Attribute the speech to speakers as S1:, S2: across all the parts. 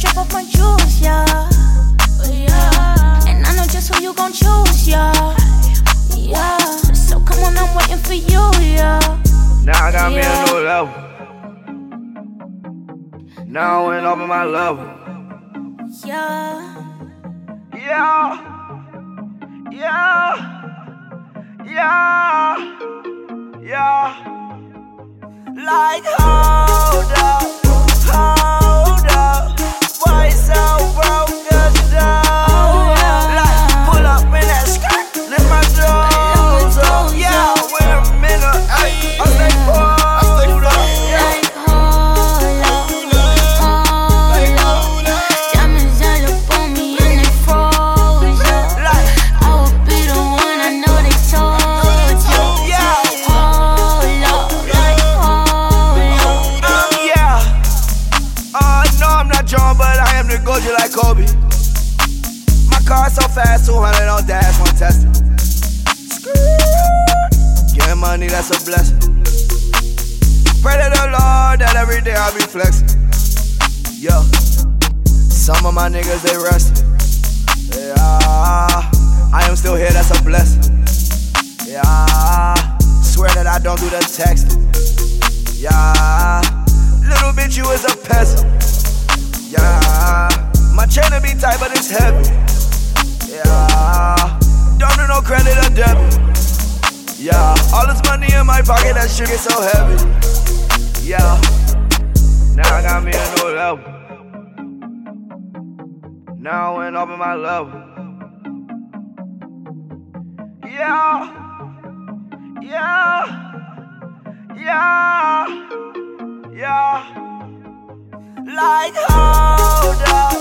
S1: drop off my juice,
S2: yeah.
S1: yeah. And I know just who you gon' choose, yeah. Yeah. So come on, I'm waiting for you, yeah. Now I got yeah.
S2: me a new level.
S1: Now
S2: I went up in my level. Yeah. Yeah.
S1: Yeah.
S2: Yeah. Yeah. Like, hold up.
S1: Hold you like Kobe. My car so fast, 200 on dash, one test. Getting money, that's a blessing. Pray to the Lord that every day I be flexing. Yo, some of my niggas they resting. Yeah, I am still here, that's a blessing. Yeah, swear that I don't do the texting. Yeah, my pocket, that shit get so heavy. Yeah, now I got me a new level. Now I went up in my level. Yeah, yeah. Yeah, yeah. Like, hold up,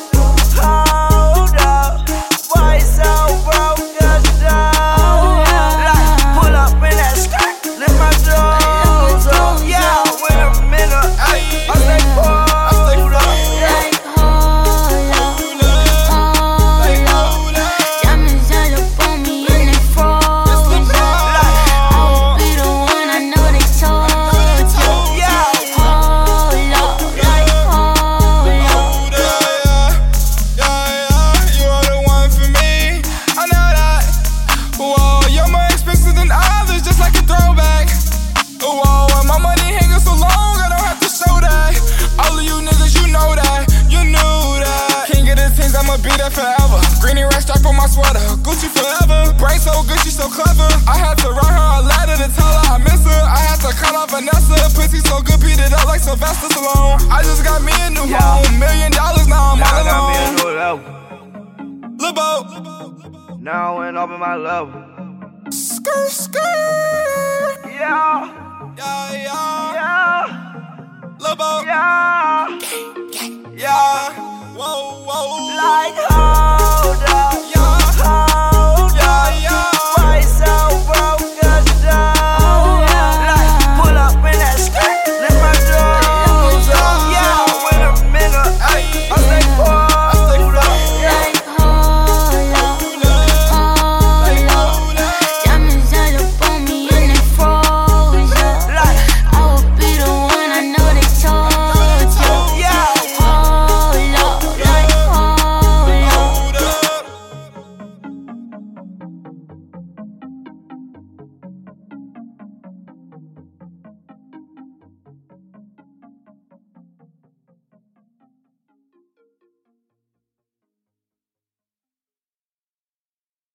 S2: be
S3: there forever. Greeny red stripe on my sweater, Gucci forever. Brain so good, she so clever. I had to write her a letter to tell her I miss her. I had to call her Vanessa. Pussy so good, beat it up like Sylvester Stallone. I just got me a new
S1: yeah.
S3: home, million dollars now I'm
S1: now
S3: all alone.
S1: level.
S3: Libo.
S1: Now I went up in my love.
S3: Skirt, skirt.
S1: Yeah. Yeah, yeah. Yeah. Libo. Yeah. Yeah. Whoa, whoa. Life.